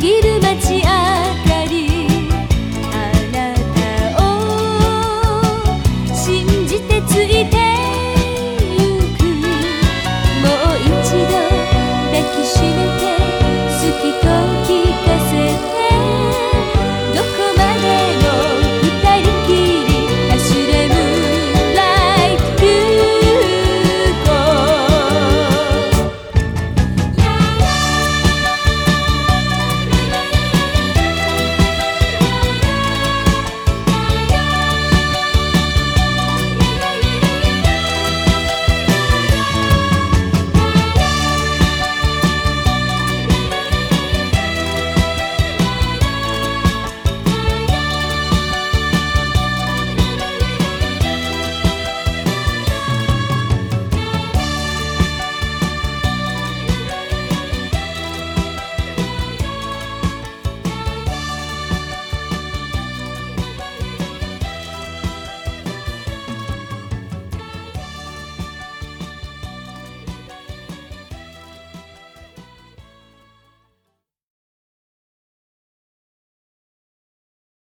ぎる街